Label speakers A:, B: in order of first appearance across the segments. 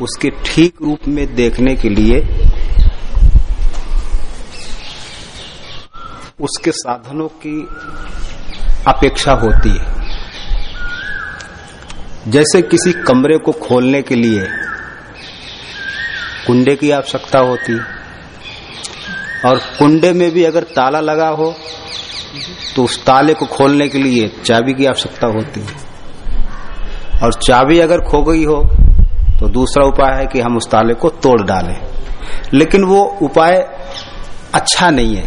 A: उसके ठीक रूप में देखने के लिए, उसके साधनों की अपेक्षा होती है। जैसे किसी कमरे को खोलने के लिए कुंडे की आवश्यकता होती है, और कुंडे में भी अगर ताला लगा हो तो उस ताले को खोलने के लिए चाबी की आवश्यकता होती है। और चाबी अगर खो गई हो तो दूसरा उपाय है कि हम उस ताले को तोड़ डालें। लेकिन वो उपाय अच्छा नहीं है।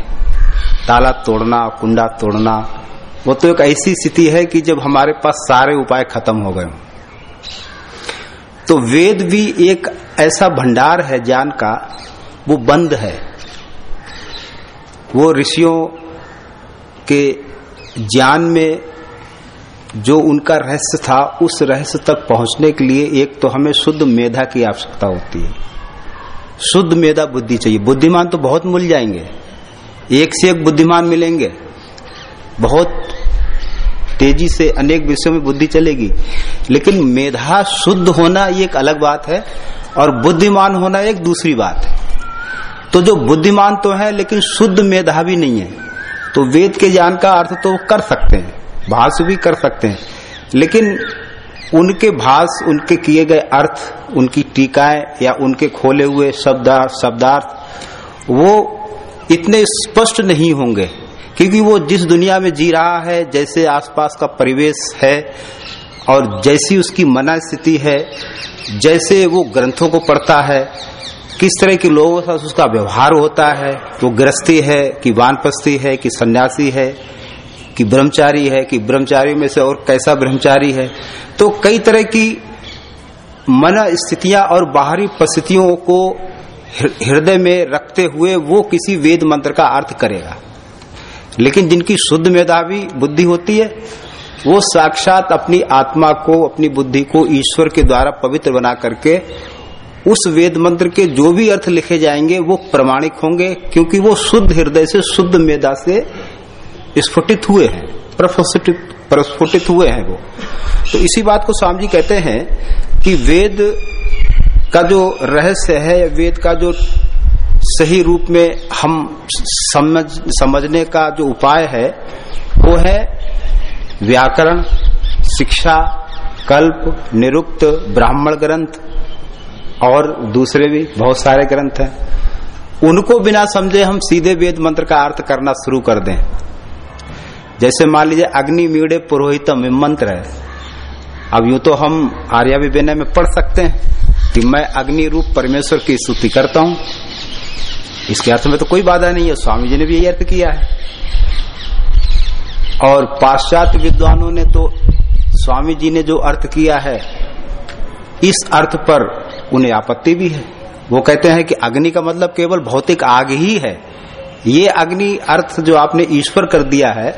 A: ताला तोड़ना, कुंडा तोड़ना, वो तो एक ऐसी स्थिति है कि जब हमारे पास सारे उपाय खत्म हो गए तो वेद भी एक ऐसा भंडार है ज्ञान का, वो बंद है। वो ऋषियों के ज्ञान में जो उनका रहस्य था, उस रहस्य तक पहुँचने के लिए एक तो हमें शुद्ध मेधा की आवश्यकता होती है। शुद्ध मेधा बुद्धि चाहिए। बुद्धिमान तो बहुत मिल जाएँगे। एक से एक बुद्धिमान मिलेंगे। बहुत तेज़ी से अनेक विषयों में बुद्धि चलेगी। लेकिन मेधा शुद्ध होना ये एक अलग बात है और बुद्धिमान होना एक दूसरी बात है। तो जो बुद्धिमान तो है, लेकिन शुद्ध मेधा भी नहीं है। तो वेद के ज्ञान का अर्थ तो कर सकते हैं। भाष भी कर सकते हैं। लेकिन उनके भाष उनके किए गए अर्थ, उनकी टीकाएँ या उनके खोले हुए शब्दार्थ शब्दार्थ, वो इतने स्पष्ट नहीं होंगे। क्योंकि वो जिस दुनिया में जी रहा है, जैसे आसपास का परिवेश है और जैसी उसकी मना स्थिति है, जैसे वो ग्रंथों को पढ़ता है, किस तरह के लोगों साथ उसका व्यवहार होता है, वो गृहस्थी है कि वानपस्थी है कि सन्यासी है कि ब्रह्मचारी है, कि ब्रह्मचारी में से और कैसा ब्रह्मचारी है। तो कई तरह की मन स्थितियाँ और बाहरी परिस्थितियों को हृदय में रखते हुए वो किसी वेद मंत्र का अर्थ करेगा। लेकिन जिनकी शुद्ध मेधावी बुद्धि होती है, वो साक्षात अपनी आत्मा को, अपनी बुद्धि को ईश्वर के द्वारा पवित्र बना करके उस वेद मंत्र के जो भी अर्थ लिखे जाएँगे, वो प्रमाणिक होंगे, क्योंकि वो शुद्ध हृदय से, शुद्ध मेधा से स्फुटित हुए हैं, प्रस्फुटित प्रस्फुटित हुए हैं वो। तो इसी बात को स्वामी जी कहते हैं कि वेद का जो रहस्य है, वेद का जो सही रूप में हम समझ, समझने का जो उपाय है, वो है व्याकरण, शिक्षा, कल्प, निरुक्त, ब्राह्मण ग्रंथ और दूसरे भी बहुत सारे ग्रंथ हैं। उनको बिना समझे हम सीधे वेद मंत्र का अर्थ करना शुरू कर दें। जैसे मान लीजिए अग्नि मीड़े पुरोहितम मंत्र है। अब यूँ तो हम आर्या विवेना में पढ़ सकते हैं कि मैं अग्नि रूप परमेश्वर की स्तुति करता हूँ। इसके अर्थ में तो कोई बाधा नहीं है, स्वामी जी ने भी यही अर्थ किया है। और पाश्चात्य विद्वानों ने तो स्वामी जी ने जो अर्थ किया है, इस अर्थ पर उन्हें आपत्ति भी है। वो कहते हैं कि अग्नि का मतलब केवल भौतिक आग ही है। ये अग्नि अर्थ जो आपने ईश्वर कर दिया है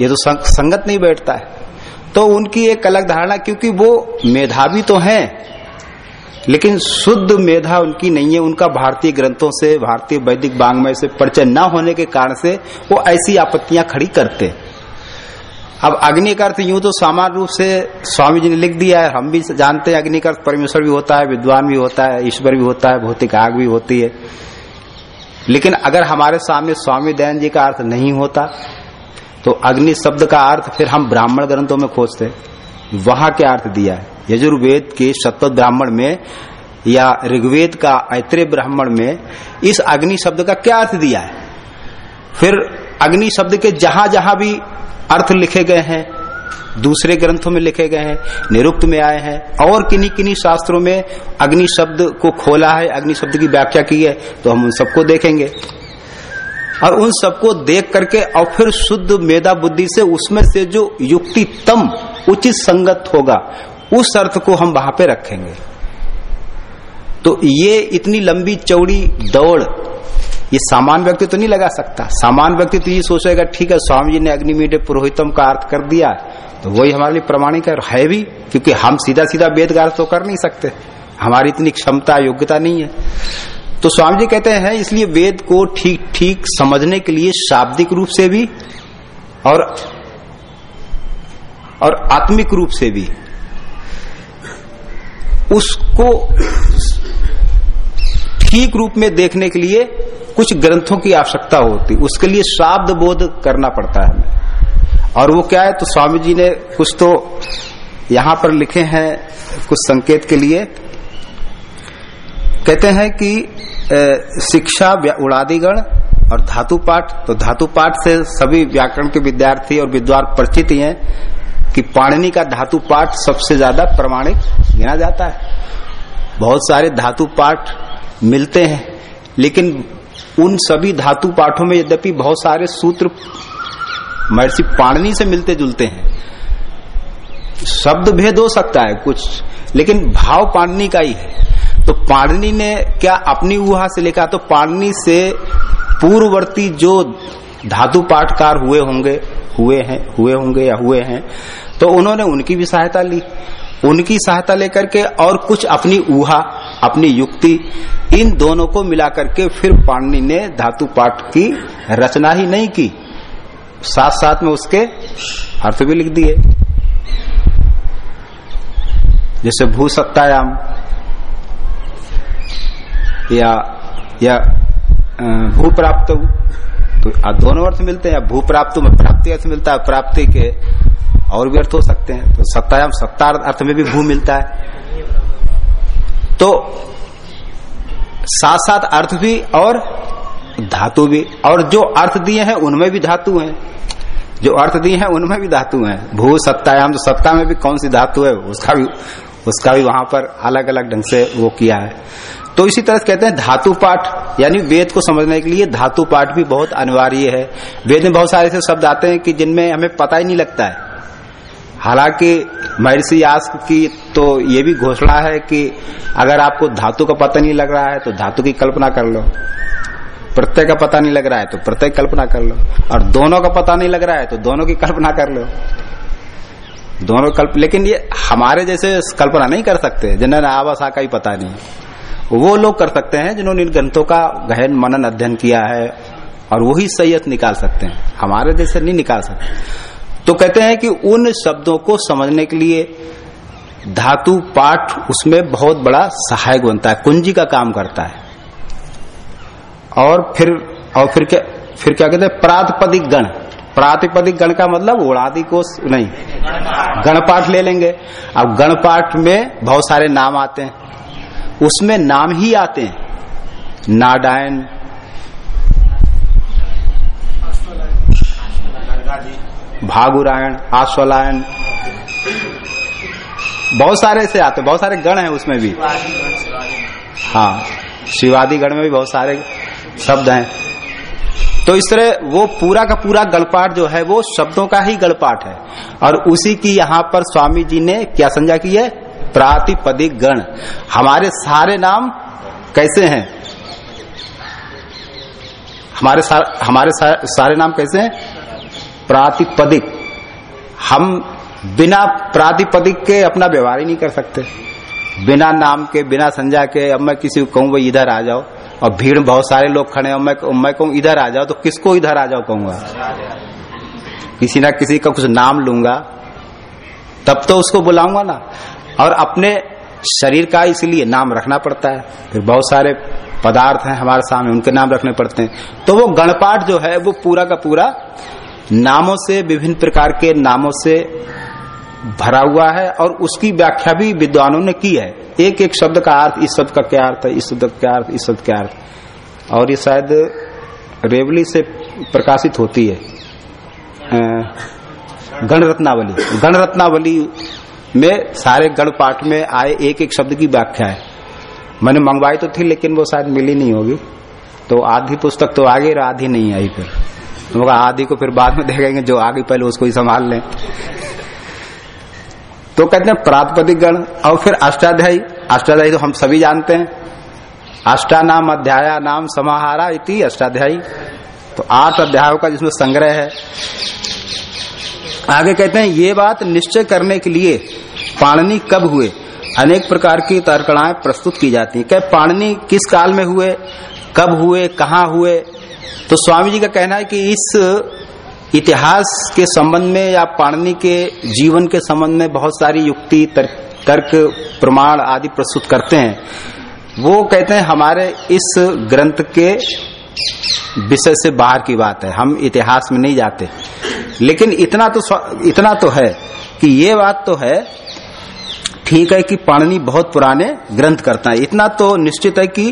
A: ये तो संगत नहीं बैठता है। तो उनकी एक अलग धारणा, क्योंकि वो मेधावी तो हैं, लेकिन शुद्ध मेधा उनकी नहीं है। उनका भारतीय ग्रंथों से, भारतीय वैदिक बांग्मय से परिचय न होने के कारण से वो ऐसी आपत्तियाँ खड़ी करते अब अग्नि का अर्थ यूँ तो सामान्य रूप से स्वामी जी ने लिख दिया है, हम भी जानते हैं अग्नि का अर्थ परमेश्वर भी होता है, विद्वान भी होता है, ईश्वर भी होता है, भौतिक आग भी होती है। लेकिन अगर हमारे सामने स्वामी दयान जी का अर्थ नहीं होता तो अग्नि शब्द का अर्थ फिर हम ब्राह्मण ग्रंथों में खोजते वहाँ क्या अर्थ दिया है? यजुर्वेद के शतपथ ब्राह्मण में या ऋग्वेद का ऐत्रेय ब्राह्मण में इस अग्नि शब्द का क्या अर्थ दिया है? फिर अग्नि शब्द के जहाँ जहाँ भी अर्थ लिखे गए हैं, दूसरे ग्रंथों में लिखे गए हैं, निरुक्त में आए हैं, और किन्हीं किन्हीं शास्त्रों में अग्नि शब्द को खोला है, अग्नि शब्द की व्याख्या की है तो हम उन सबको देखेंगे। और उन सबको देख करके और फिर शुद्ध मेधा बुद्धि से उसमें से जो युक्तितम उचित संगत होगा, उस अर्थ को हम वहाँ पे रखेंगे। तो ये इतनी लंबी चौड़ी दौड़, ये सामान्य व्यक्ति तो नहीं लगा सकता। सामान्य व्यक्ति तो ये सोचेगा, ठीक है स्वामी जी ने अग्निमीडे पुरोहितम का अर्थ कर दिया तो वही हमारे लिए प्रमाणिक है भी, क्योंकि हम सीधा सीधा वेद का अर्थ तो कर नहीं सकते। हमारी इतनी क्षमता, योग्यता नहीं है। तो स्वामी जी कहते हैं, इसलिए वेद को ठीक ठीक समझने के लिए शाब्दिक रूप से भी और और आत्मिक रूप से भी। उसको ठीक रूप में देखने के लिए कुछ ग्रंथों की आवश्यकता होती, उसके लिए शाब्द बोध करना पड़ता है। और वो क्या है तो स्वामी जी ने कुछ तो यहाँ पर लिखे हैं, कुछ संकेत के लिए। कहते हैं कि शिक्षा उड़ादिगण और धातु पाठ तो धातु पाठ से सभी व्याकरण के विद्यार्थी और विद्वान परिचित ही कि पाणनी का धातु पाठ सबसे ज़्यादा प्रमाणिक गिना जाता है। बहुत सारे धातु पाठ मिलते हैं, लेकिन उन सभी धातु पाठों में यद्यपि बहुत सारे सूत्र महर्षि पाणनी से मिलते जुलते हैं शब्द भेद हो सकता है कुछ, लेकिन भाव पाणनी का ही है। तो पाणनी ने क्या अपनी ऊहा से लिखा? तो पाणनी से पूर्ववर्ती जो धातु पाठकार हुए होंगे, हुए हैं, हुए होंगे या हुए हैं तो उन्होंने उनकी भी सहायता ली। उनकी सहायता लेकर के और कुछ अपनी ऊहा, अपनी युक्ति, इन दोनों को मिलाकर के फिर पाणनी ने धातु पाठ की रचना ही नहीं की। साथ साथ में उसके अर्थ भी लिख दिए। जैसे भू सत्तायाम या या भू प्राप्त तो दोनों अर्थ मिलते हैं। भू प्राप्त में प्राप्ति अर्थ मिलता है, प्राप्ति के और भी अर्थ हो सकते हैं। तो सत्तायाम सत्ता अर्थ में भी भू मिलता है। तो साथ साथ अर्थ भी और धातु भी। और जो अर्थ दिए हैं, उनमें भी धातु हैं। जो अर्थ दिए हैं, उनमें भी धातु हैं। भू सत्तायाम तो सत्ता में भी कौन सी धातु है, उसका भी उसका भी वहाँ पर अलग अलग ढंग से वो किया है। तो इसी तरह कहते हैं धातु पाठ, यानी वेद को समझने के लिए धातु पाठ भी बहुत अनिवार्य है। वेद में बहुत सारे ऐसे शब्द आते हैं कि जिनमें हमें पता ही नहीं लगता है। हालाँकि महर्षि यास की तो ये भी घोषणा है कि अगर आपको धातु का पता नहीं लग रहा है तो धातु की कल्पना कर लो। प्रत्यय का पता नहीं लग रहा है तो प्रत्यय कल्पना कर लो। और दोनों का पता नहीं लग रहा है तो दोनों की कल्पना कर लो। दोनों कल्प, लेकिन ये हमारे जैसे कल्पना नहीं कर सकते, जिन्हें आवासा का ही पता नहीं। वो लोग कर सकते हैं जिन्होंने इन ग्रंथों का गहन मनन अध्ययन किया है और वही सही निकाल सकते हैं। हमारे जैसे नहीं निकाल सकते। तो कहते हैं कि उन शब्दों को समझने के लिए धातु पाठ उसमें बहुत बड़ा सहायक बनता है, कुंजी का काम करता है। और फिर और फिर क्या फिर क्या कहते हैं? प्रातपदिक गण। प्रातिपदिक गण का मतलब उड़ादि को नहीं, गणपाठ ले लेंगे। अब गणपाठ में बहुत सारे नाम आते हैं। उसमें नाम ही आते हैं। नाडायन भागुरायण, आश्वलायन। बहुत सारे से आते बहुत सारे गण हैं उसमें भी। हाँ शिवादी गण में भी बहुत सारे शब्द हैं। तो इस तरह वो पूरा का पूरा गणपाठ जो है, वो शब्दों का ही गणपाठ है। और उसी की यहाँ पर स्वामी जी ने क्या समझा की है? प्रातिपदिक गण हमारे सारे नाम कैसे हैं? हमारे सार, हमारे सार, सारे नाम कैसे हैं? प्रातिपदिक। हम बिना प्रातिपदिक के अपना व्यवहार ही नहीं कर सकते। बिना नाम के बिना संज्ञा के अब मैं किसी को कहूँ भाई इधर आ जाओ। और भीड़ बहुत सारे लोग खड़े हैं मैं मैं कहूँ इधर आ जाओ। तो किसको इधर आ जाओ कहूँगा? किसी ना किसी का कुछ नाम लूँगा तब तो उसको बुलाऊँगा ना। और अपने शरीर का इसलिए नाम रखना पड़ता है। फिर बहुत सारे पदार्थ हैं हमारे सामने, उनके नाम रखने पड़ते हैं। तो वो गणपाठ जो है, वो पूरा का पूरा नामों से, विभिन्न प्रकार के नामों से भरा हुआ है और उसकी व्याख्या भी विद्वानों ने की है। एक एक शब्द का अर्थ, इस शब्द का क्या अर्थ है, इस शब्द का क्या अर्थ, इस शब्द क्या अर्थ। और ये शायद रेवली से प्रकाशित होती है। गणरत्नावली। गणरत्नावली में सारे गण पाठ में आए एक एक शब्द की व्याख्या है। मैंने मंगवाई तो थी, लेकिन वो शायद मिली नहीं होगी। तो आधी पुस्तक तो आगे और आधी नहीं आई फिर। तो आदि को फिर बाद में देखेंगे, जो आगे पहले उसको ही संभाल लें। तो कहते हैं प्रातपदिक गण, और फिर अष्टाध्यायी। अष्टाध्यायी तो हम सभी जानते हैं। अष्टा नाम अध्याय नाम समाहारा इति अष्टाध्यायी। तो आठ अध्यायों का जिसमें संग्रह है आगे कहते हैं, ये बात निश्चय करने के लिए पाणनी कब हुए? अनेक प्रकार की तर्कणाएँ प्रस्तुत की जाती हैं। क्या पाणनी किस काल में हुए? कब हुए? कहाँ हुए? तो स्वामी जी का कहना है कि इस इतिहास के संबंध में या पाणनी के जीवन के संबंध में बहुत सारी युक्ति तर्क, प्रमाण आदि प्रस्तुत करते हैं। वो कहते हैं, हमारे इस ग्रंथ के विषय से बाहर की बात है। हम इतिहास में नहीं जाते। लेकिन इतना तो इतना तो है कि ये बात तो है, ठीक है कि पाणनी बहुत पुराने ग्रंथ करता है। इतना तो निश्चित है कि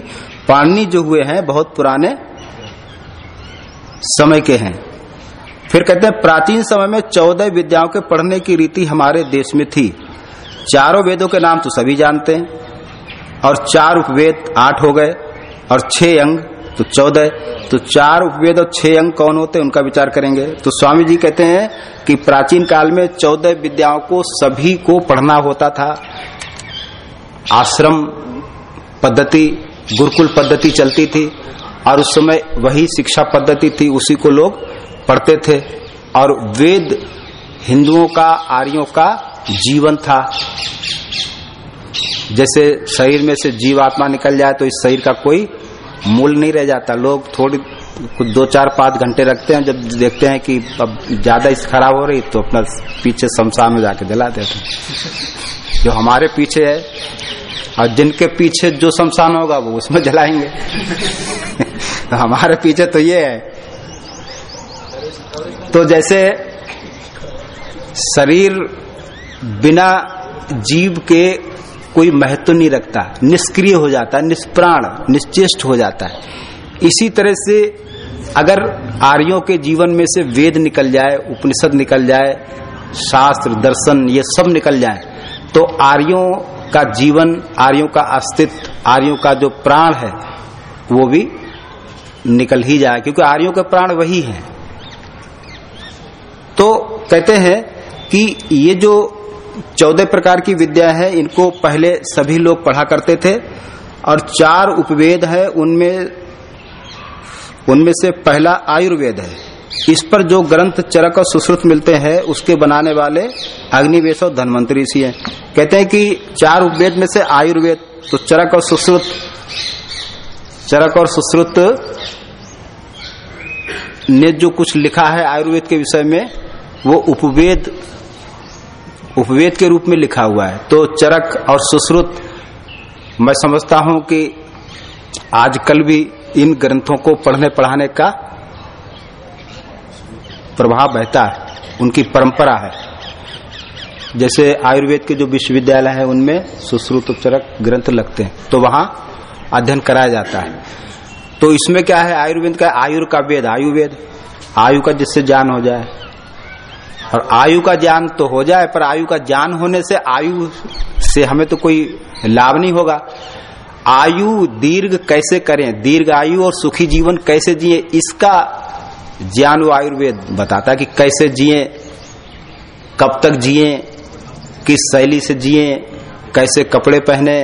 A: पाणनी जो हुए हैं, बहुत पुराने समय के हैं। फिर कहते हैं, प्राचीन समय में चौदह विद्याओं के पढ़ने की रीति हमारे देश में थी। चारों वेदों के नाम तो सभी जानते हैं। और चार उपवेद आठ हो गए, और छह अंग तो चौदह तो चार उपवेद और छह अंग कौन होते हैं, उनका विचार करेंगे। तो स्वामी जी कहते हैं कि प्राचीन काल में चौदह विद्याओं को सभी को पढ़ना होता था। आश्रम पद्धति, गुरुकुल पद्धति चलती थी और उस समय वही शिक्षा पद्धति थी, उसी को लोग पढ़ते थे। और वेद हिंदुओं का, आर्यों का जीवन था। जैसे शरीर में से जीवात्मा निकल जाए तो इस शरीर का कोई मूल नहीं रह जाता। लोग थोड़ी, कुछ दो चार पाँच घंटे रखते हैं, जब देखते हैं कि अब ज़्यादा इस खराब हो रही तो अपना पीछे शमशान में जाके दिला देते हैं। जो हमारे पीछे है, और जिनके पीछे जो शमशान होगा, वो उसमें जलाएँगे। तो हमारे पीछे तो ये है। तो जैसे शरीर बिना जीव के कोई महत्व नहीं रखता, निष्क्रिय हो जाता है निष्प्राण, निश्चेष्ट हो जाता है। इसी तरह से अगर आर्यों के जीवन में से वेद निकल जाए, उपनिषद निकल जाए, शास्त्र, दर्शन, ये सब निकल जाए तो आर्यों का जीवन, आर्यों का अस्तित्व, आर्यों का जो प्राण है, वो भी निकल ही जाए, क्योंकि आर्यों के प्राण वही हैं। तो कहते हैं कि ये जो चौदह प्रकार की विद्या है, इनको पहले सभी लोग पढ़ा करते थे, और चार उपवेद है, उनमें उनमें से पहला आयुर्वेद है। इस पर जो ग्रंथ चरक और सुश्रुत मिलते हैं, उसके बनाने वाले अग्निवेश और धनवंतरी ऋषि है। कहते हैं कि चार उपवेद में से आयुर्वेद तो चरक और सुश्रुत, चरक और सुश्रुत ने जो कुछ लिखा है आयुर्वेद के विषय में, वो उपवेद उपवेद के रूप में लिखा हुआ है। तो चरक और सुश्रुत, मैं समझता हूँ कि आजकल भी इन ग्रंथों को पढ़ने पढ़ाने का प्रभाव बहता है, उनकी परंपरा है। जैसे आयुर्वेद के जो विश्वविद्यालय है, उनमें सुश्रुत उपचरक ग्रंथ लगते हैं तो वहाँ अध्ययन कराया जाता है। तो इसमें क्या है, आयुर्वेद का आयुर का वेद, आयुर्वेद, आयु का जिससे ज्ञान हो जाए और आयु का ज्ञान तो हो जाए, पर आयु का ज्ञान होने से आयु से हमें तो कोई लाभ नहीं होगा। आयु दीर्घ कैसे करें? दीर्घ आयु और सुखी जीवन कैसे जिए? इसका ज्ञान वो आयुर्वेद बताता है कि कैसे जिए, कब तक जिए, किस शैली से जिए, कैसे कपड़े पहने,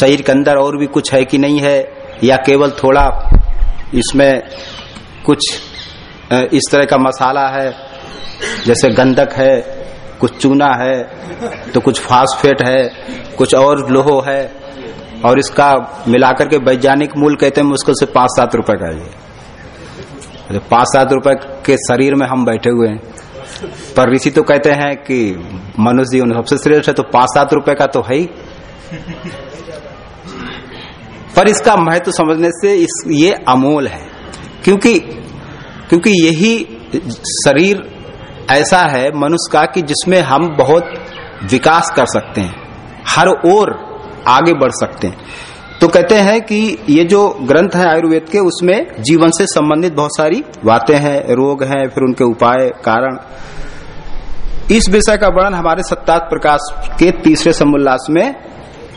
A: शरीर के अंदर और भी कुछ है कि नहीं है, या केवल थोड़ा इसमें कुछ इस तरह का मसाला है जैसे गंधक है, कुछ चूना है तो कुछ फास्फेट है, कुछ और लोहो है, और इसका मिलाकर के वैज्ञानिक मूल कहते हैं मुश्किल से पाँच सात रुपए का ये। पाँच सात रुपए के शरीर में हम बैठे हुए हैं। पर ऋषि तो कहते हैं कि मनुष्य जीवन सबसे श्रेष्ठ है तो पाँच सात रुपए का तो है ही। पर इसका महत्व समझने से इस, ये अमोल है। क्योंकि क्योंकि यही शरीर ऐसा है मनुष्य का कि जिसमें हम बहुत विकास कर सकते हैं, हर ओर आगे बढ़ सकते हैं। तो कहते हैं कि ये जो ग्रंथ है आयुर्वेद के, उसमें जीवन से संबंधित बहुत सारी बातें हैं, रोग हैं, फिर उनके उपाय, कारण। इस विषय का वर्णन हमारे सत्तात प्रकाश के तीसरे समोल्लास में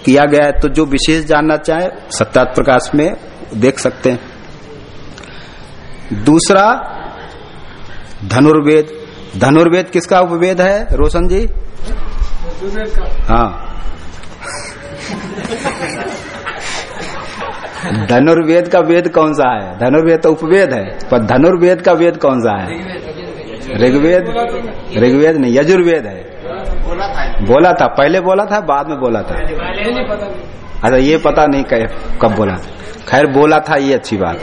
A: किया गया है। तो जो विशेष जानना चाहे सत्तात प्रकाश में देख सकते हैं। दूसरा, धनुर्वेद। धनुर्वेद किसका उपवेद है? रोशन जी? हाँ। धनुर्वेद का वेद कौन सा है? धनुर्वेद तो उपवेद है, पर धनुर्वेद का वेद कौन सा है? ऋग्वेद? ऋग्वेद नहीं, यजुर्वेद है। बोला था, पहले बोला था, बाद में बोला था। अच्छा ये पता नहीं कब बोला था। खैर, बोला था, ये अच्छी बात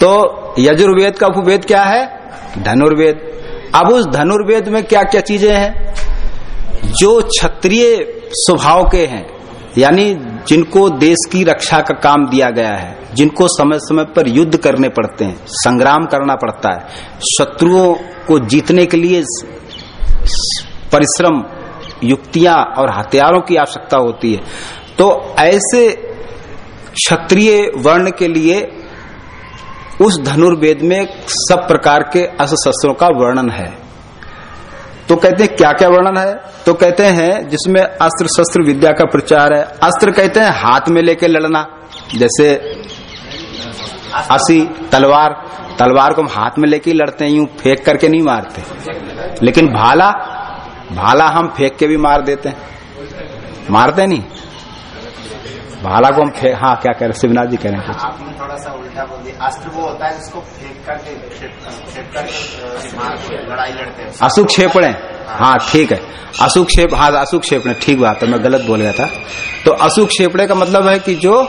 A: तो यजुर्वेद का उपवेद क्या है? धनुर्वेद। अब उस धनुर्वेद में क्या क्या चीज़ें हैं? जो क्षत्रिय स्वभाव के हैं, यानी जिनको देश की रक्षा का काम दिया गया है, जिनको समय समय पर युद्ध करने पड़ते हैं, संग्राम करना पड़ता है, शत्रुओं को जीतने के लिए परिश्रम, युक्तियाँ और हथियारों की आवश्यकता होती है। तो ऐसे क्षत्रिय वर्ण के लिए उस धनुर्वेद में सब प्रकार के अस्त्र का वर्णन है। तो कहते हैं क्या क्या वर्णन है? तो कहते हैं, जिसमें अस्त्र शस्त्र विद्या का प्रचार है। अस्त्र कहते हैं, हाथ में लेके लड़ना। जैसे असी, तलवार। तलवार को हम हाथ में लेके लड़ते हैं, यूँ फेंक करके नहीं मारते। लेकिन भाला भाला हम फेंक के भी मार देते हैं। मारते नहीं। भाला को हम फेंक हाँ क्या कह रहे शिवनाथ जी कह रहे हैं कुछ।
B: आपने थोड़ा सा उल्टा बोल दिया। अस्त्र वो होता है जिसको फेंक करके फेंक करके लड़ाई लड़ते हैं।
A: अशुक क्षेपणे हाँ ठीक है। अशुक क्षेप हाँ अशुक क्षेपणे ठीक बात है मैं गलत बोल गया था। तो अशुक क्षेपणे का मतलब है कि जो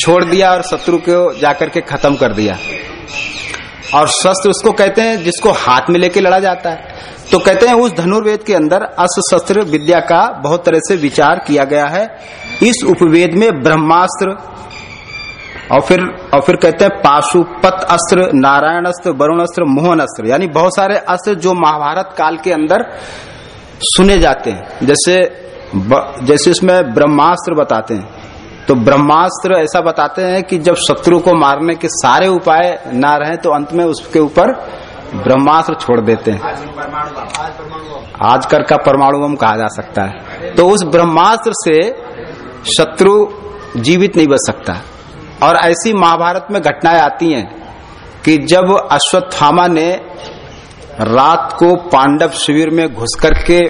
A: छोड़ दिया और शत्रु को जाकर के खत्म कर दिया। और शस्त्र उसको कहते हैं, जिसको हाथ में लेके लड़ा जाता है। तो कहते हैं, उस धनुर्वेद के अंदर अस्त्र शस्त्र विद्या का बहुत तरह से विचार किया गया है। इस उपवेद में ब्रह्मास्त्र और फिर और फिर कहते हैं, पाशुपत अस्त्र, नारायण अस्त्र, वरुण अस्त्र, मोहन अस्त्र, यानी बहुत सारे अस्त्र जो महाभारत काल के अंदर सुने जाते हैं। जैसे जैसे इसमें ब्रह्मास्त्र बताते हैं। तो ब्रह्मास्त्र ऐसा बताते हैं कि जब शत्रु को मारने के सारे उपाय ना रहे तो अंत में उसके ऊपर ब्रह्मास्त्र छोड़ देते हैं। आजकल का परमाणु बम कहा जा सकता है। तो उस ब्रह्मास्त्र से शत्रु जीवित नहीं बच सकता। और ऐसी महाभारत में घटनाएँ आती हैं कि जब अश्वत्थामा ने रात को पांडव शिविर में घुस करके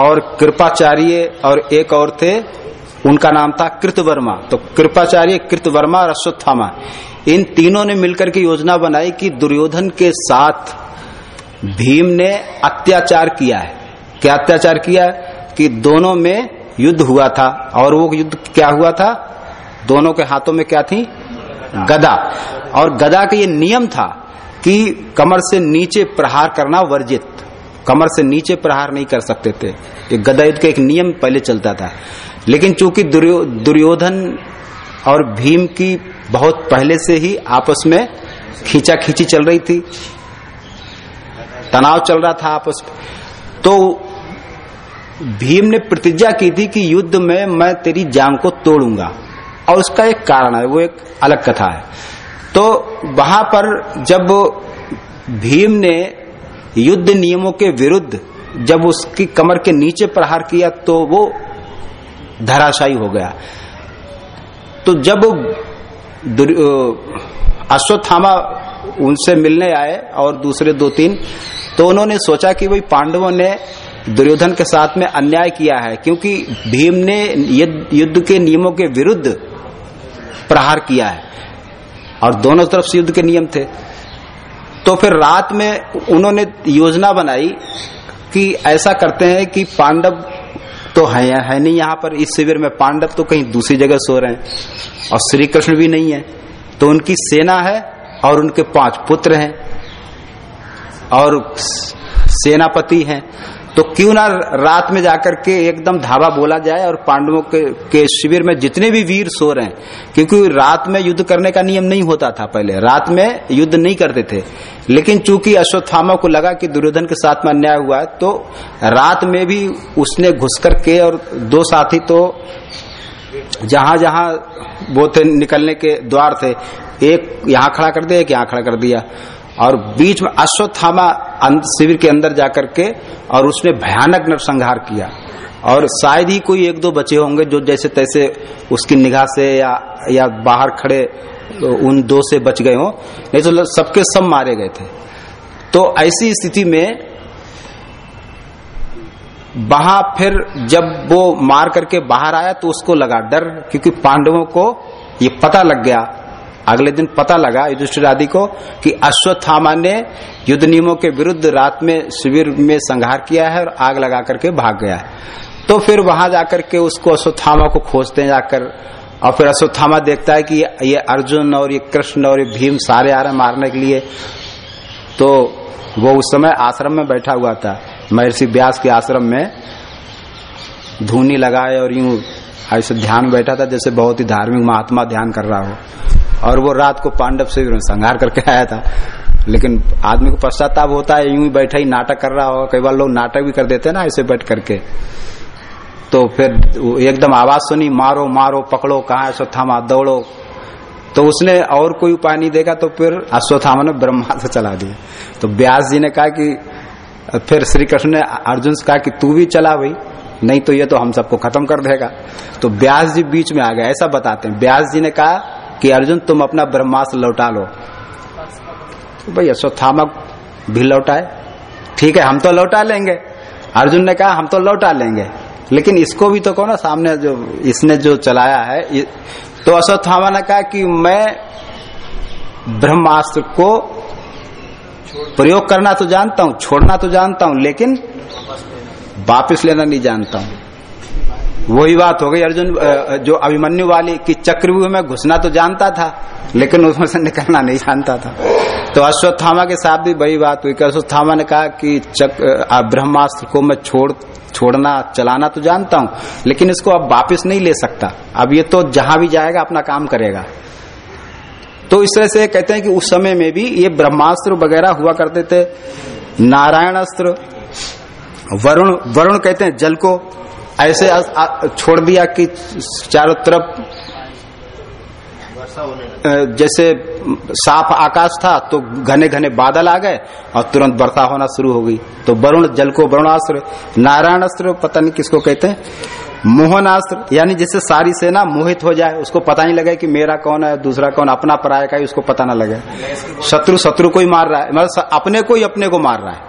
A: और कृपाचार्य और एक और थे उनका नाम था कृतवर्मा। तो कृपाचार्य कृतवर्मा और अश्वत्थामा, इन तीनों ने मिलकर के योजना बनाई कि दुर्योधन के साथ भीम ने अत्याचार किया है। क्या अत्याचार किया? है कि दोनों में युद्ध हुआ था। और वो युद्ध क्या हुआ था? दोनों के हाथों में क्या थी? गदा। और गदा का ये नियम था कि कमर से नीचे प्रहार करना वर्जित। कमर से नीचे प्रहार नहीं कर सकते थे। ये गदा युद्ध का एक नियम पहले चलता था। लेकिन चूँकि दुर्योधन और भीम की बहुत पहले से ही आपस में खींचा खींची चल रही थी, तनाव चल रहा था आपस में तो भीम ने प्रतिज्ञा की थी कि युद्ध में मैं तेरी जांग को तोड़ूँगा। और उसका एक कारण है, वो एक अलग कथा है। तो वहाँ पर जब भीम ने युद्ध नियमों के विरुद्ध, जब उसकी कमर के नीचे प्रहार किया तो वो धराशायी हो गया। तो जब अश्वत्थामा उनसे मिलने आए और दूसरे दो तीन तो उन्होंने सोचा कि भाई पांडवों ने दुर्योधन के साथ में अन्याय किया है, क्योंकि भीम ने युद्ध के नियमों के विरुद्ध प्रहार किया है। और दोनों तरफ़ से युद्ध के नियम थे। तो फिर रात में उन्होंने योजना बनाई कि ऐसा करते हैं कि पांडव तो है, है नहीं यहाँ पर इस शिविर में पांडव तो कहीं दूसरी जगह सो रहे हैं और श्री कृष्ण भी नहीं है। तो उनकी सेना है और उनके पाँच पुत्र हैं और सेनापति हैं। तो क्यों ना रात में जाकर के एकदम धावा बोला जाए और पांडवों के, के शिविर में जितने भी वीर सो रहे हैं क्योंकि रात में युद्ध करने का नियम नहीं होता था पहले। रात में युद्ध नहीं करते थे। लेकिन चूँकि अश्वत्थामा को लगा कि दुर्योधन के साथ में अन्याय हुआ है तो रात में भी उसने घुस करके और दो साथी तो जहाँ जहाँ वो थे निकलने के द्वार थे एक यहाँ खड़ा कर दिया एक यहाँ खड़ा कर दिया। और बीच में अश्वत्थामा शिविर के अंदर जाकर के और उसने भयानक नरसंहार किया। और शायद ही कोई एक दो बचे होंगे जो जैसे तैसे उसकी निगाह से या या बाहर खड़े, उन दो से बच गए हो। नहीं तो सबके सब मारे गए थे। तो ऐसी स्थिति में वहाँ फिर जब वो मार करके बाहर आया तो उसको लगा डर, क्योंकि पांडवों को ये पता लग गया अगले दिन पता लगा युधिष्ठिर आदि को कि अश्वत्थामा ने युद्ध नियमों के विरुद्ध रात में शिविर में संहार किया है और आग लगा करके भाग गया है। तो फिर वहाँ जाकर के उसको अश्वत्थामा को खोजते जाकर और फिर अश्वत्थामा देखता है कि ये अर्जुन और ये कृष्ण और ये भीम सारे आ रहे मारने के लिए। तो वो उस समय आश्रम में बैठा हुआ था। महर्षि व्यास के आश्रम में धूनी लगाए और यूँ ऐसे ध्यान बैठा था जैसे बहुत ही धार्मिक महात्मा ध्यान कर रहा हो। और वो रात को पांडव से संहार करके आया था। लेकिन आदमी को पश्चाताप होता है, यूँ ही बैठा ही नाटक कर रहा हो कई बार लोग नाटक भी कर देते हैं ना ऐसे बैठ करके। तो फिर एकदम आवाज़ सुनी, मारो मारो, पकड़ो, कहा अश्वत्थामा, दौड़ो। तो उसने और कोई उपाय नहीं देखा तो फिर अश्वत्थामा ने ब्रह्मास्त्र चला दिया। तो व्यास जी ने कहा कि, फिर श्री कृष्ण ने अर्जुन से कहा कि तू भी चला भाई, नहीं तो ये तो हम सबको खत्म कर देगा। तो व्यास जी बीच में आ गए, ऐसा बताते हैं। व्यास जी ने कहा कि अर्जुन, तुम अपना ब्रह्मास्त्र लौटा लो। तो भाई अश्वत्थामा भी लौटाए। ठीक है, हम तो लौटा लेंगे। अर्जुन ने कहा, हम तो लौटा लेंगे। लेकिन इसको भी तो कहो ना, सामने जो, इसने जो चलाया है तो अश्वत्थामा ने कहा कि मैं ब्रह्मास्त्र को प्रयोग करना तो जानता हूँ, छोड़ना तो जानता हूँ, लेकिन वापिस लेना नहीं जानता हूँ। वही बात हो गई अर्जुन जो अभिमन्यु वाली की चक्रव्यूह में घुसना तो जानता था, लेकिन उसमें से निकलना नहीं जानता था। तो अश्वत्थामा के साथ भी वही बात हुई अश्वत्थामा ने कहा कि ब्रह्मास्त्र को मैं छोड़, छोड़ना, चलाना तो जानता हूँ, लेकिन इसको अब वापिस नहीं ले सकता। अब ये तो जहाँ भी जाएगा, अपना काम करेगा। तो इस तरह से कहते हैं कि उस समय में भी ये ब्रह्मास्त्र वगैरह हुआ करते थे। नारायण अस्त्र, वरुण वरुण कहते हैं, जल को ऐसे छोड़ दिया कि चारों तरफ़ जैसे साफ़ आकाश था तो घने घने बादल आ गए और तुरंत वर्षा होना शुरू हो गई। तो वरुण जल को वरुणास्त्र नारायण अस्त्र पता नहीं किसको कहते हैं? मोहनास्त्र यानी जिससे सारी सेना मोहित हो जाए उसको पता नहीं लगे कि मेरा कौन है दूसरा कौन अपना पराया का उसको पता ना लगे। शत्रु शत्रु को ही मार रहा है मतलब अपने को ही अपने को मार रहा है।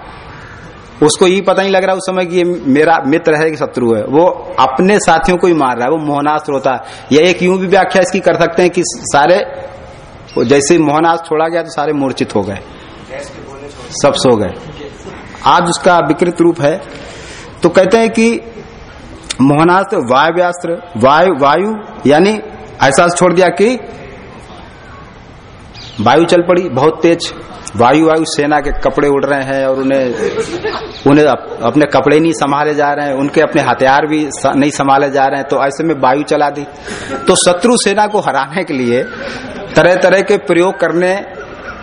A: उसको ये पता नहीं लग रहा उस समय कि ये मेरा मित्र है कि शत्रु है। वो अपने साथियों को ही मार रहा है। वो मोहनास्त्र होता है। या एक यूँ भी व्याख्या इसकी कर सकते हैं कि सारे जैसे मोहनास्त्र छोड़ा गया तो सारे मूर्छित हो गए। सब सो गए। आज उसका विकृत रूप है। तो कहते हैं कि मोहनास्त्र वायव्यास्त्र, वायु वायु, यानी ऐसा छोड़ दिया कि वायु चल पड़ी बहुत तेज। वायु वायु सेना के कपड़े उड़ रहे हैं और उन्हें उन्हें अप, अपने कपड़े नहीं संभाले जा रहे हैं उनके अपने हथियार भी नहीं संभाले जा रहे हैं। तो ऐसे में वायु चला दी। तो शत्रु सेना को हराने के लिए तरह तरह के प्रयोग करने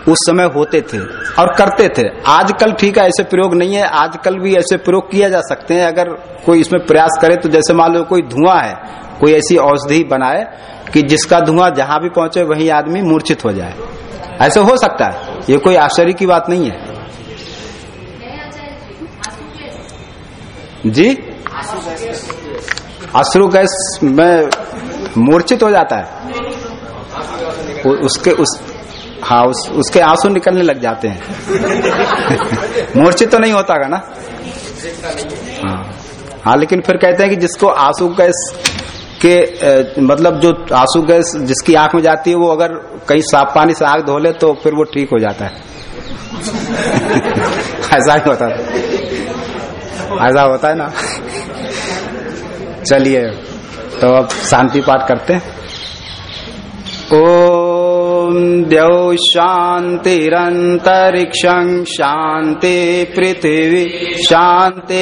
A: उस समय होते थे और करते थे। आजकल ठीक है ऐसे प्रयोग नहीं है। आजकल भी ऐसे प्रयोग किया जा सकते हैं। अगर कोई इसमें प्रयास करे तो जैसे मान लो कोई धुआँ है कोई ऐसी औषधि बनाए कि जिसका धुआँ जहाँ भी पहुँचे वहीं आदमी मूर्छित हो जाए। ऐसे हो सकता है। ये कोई आश्चर्य की बात नहीं है। जी? अश्रु गैस में मूर्छित हो जाता है। उसके उस हाँ उस, उसके आँसू निकलने लग जाते हैं। मूर्छित तो नहीं होता ना? हाँ। हाँ लेकिन फिर कहते हैं कि जिसको आँसू गैस के मतलब जो आँसू गैस जिसकी आँख में जाती है, वो अगर कहीं साफ़ पानी से आँख धो ले तो फिर वो ठीक हो जाता है। ऐसा ही होता है। ऐसा होता है ना। चलिए तो अब शांति पाठ करते हैं। ओम द्यौ शांतिरंतरिक्षं शांति पृथ्वी शांति